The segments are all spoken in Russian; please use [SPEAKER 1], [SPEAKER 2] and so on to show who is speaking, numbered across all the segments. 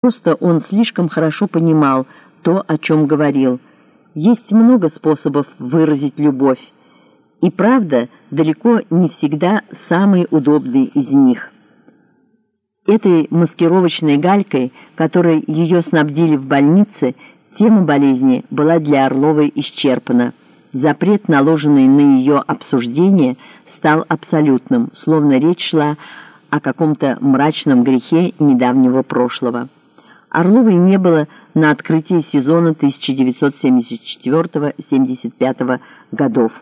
[SPEAKER 1] Просто он слишком хорошо понимал то, о чем говорил. Есть много способов выразить любовь, и правда далеко не всегда самый удобный из них. Этой маскировочной галькой, которой ее снабдили в больнице, тема болезни была для Орловой исчерпана. Запрет, наложенный на ее обсуждение, стал абсолютным, словно речь шла о каком-то мрачном грехе недавнего прошлого. Орловой не было на открытии сезона 1974-75 годов.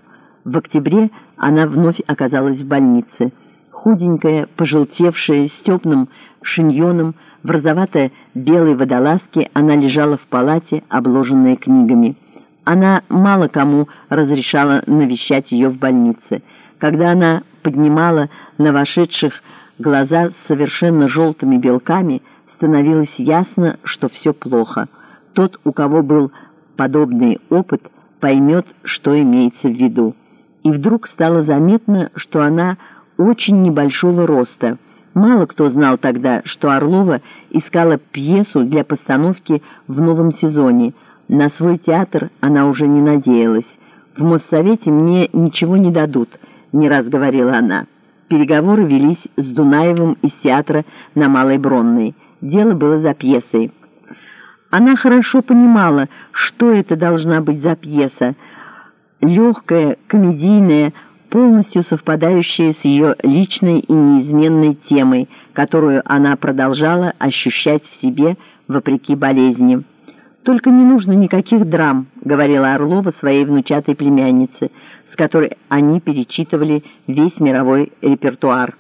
[SPEAKER 1] В октябре она вновь оказалась в больнице. Худенькая, пожелтевшая, с темным шиньоном, в розовато-белой водолазке она лежала в палате, обложенная книгами. Она мало кому разрешала навещать ее в больнице. Когда она поднимала на вошедших глаза с совершенно желтыми белками, становилось ясно, что все плохо. Тот, у кого был подобный опыт, поймет, что имеется в виду. И вдруг стало заметно, что она очень небольшого роста. Мало кто знал тогда, что Орлова искала пьесу для постановки в новом сезоне – на свой театр она уже не надеялась. «В Моссовете мне ничего не дадут», — не раз говорила она. Переговоры велись с Дунаевым из театра на Малой Бронной. Дело было за пьесой. Она хорошо понимала, что это должна быть за пьеса. Легкая, комедийная, полностью совпадающая с ее личной и неизменной темой, которую она продолжала ощущать в себе вопреки болезни. «Только не нужно никаких драм», — говорила Орлова своей внучатой племяннице, с которой они перечитывали весь мировой репертуар.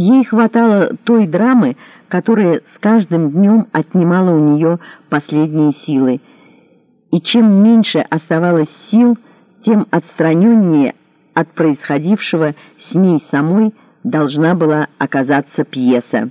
[SPEAKER 1] Ей хватало той драмы, которая с каждым днем отнимала у нее последние силы. И чем меньше оставалось сил, тем отстраненнее от происходившего с ней самой должна была оказаться пьеса.